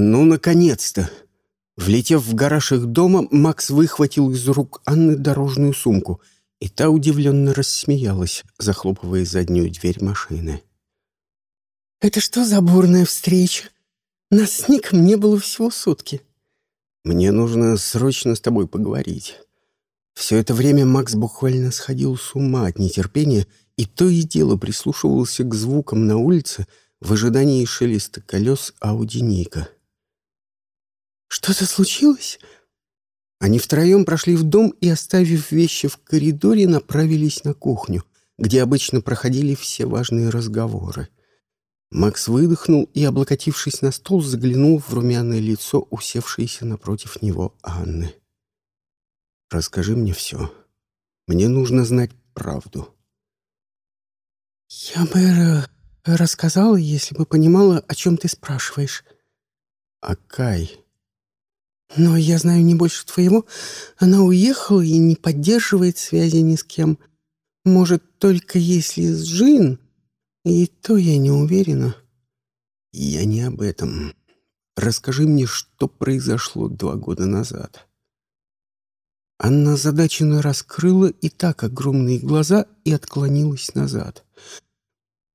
Ну, наконец-то! Влетев в гараж их дома, Макс выхватил из рук Анны дорожную сумку, и та удивленно рассмеялась, захлопывая заднюю дверь машины. «Это что за бурная встреча? Нас с Ником не было всего сутки». «Мне нужно срочно с тобой поговорить». Все это время Макс буквально сходил с ума от нетерпения и то и дело прислушивался к звукам на улице в ожидании шелеста колес Ауди Ника. «Что-то случилось?» Они втроем прошли в дом и, оставив вещи в коридоре, направились на кухню, где обычно проходили все важные разговоры. Макс выдохнул и, облокотившись на стол, заглянул в румяное лицо, усевшееся напротив него Анны. «Расскажи мне все. Мне нужно знать правду». «Я бы рассказала, если бы понимала, о чем ты спрашиваешь». «А Кай?» Но я знаю не больше твоего. Она уехала и не поддерживает связи ни с кем. Может, только если с Джин, и то я не уверена. Я не об этом. Расскажи мне, что произошло два года назад. Анна задаченно раскрыла и так огромные глаза и отклонилась назад.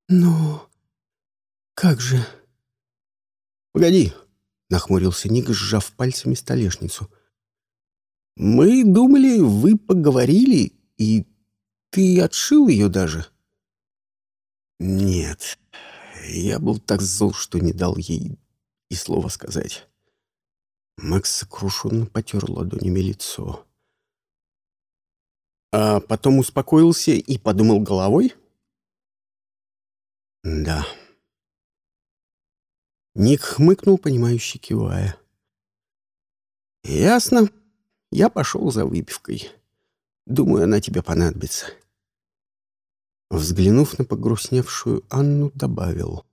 Но как же? Погоди, нахмурился Ник, сжав пальцами столешницу. «Мы думали, вы поговорили, и ты отшил ее даже». «Нет, я был так зол, что не дал ей и слова сказать». Макс сокрушенно потер ладонями лицо. А потом успокоился и подумал головой? «Да». Ник хмыкнул, понимающе кивая. «Ясно. Я пошел за выпивкой. Думаю, она тебе понадобится». Взглянув на погрустневшую Анну, добавил.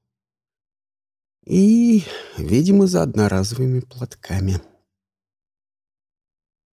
«И, видимо, за одноразовыми платками».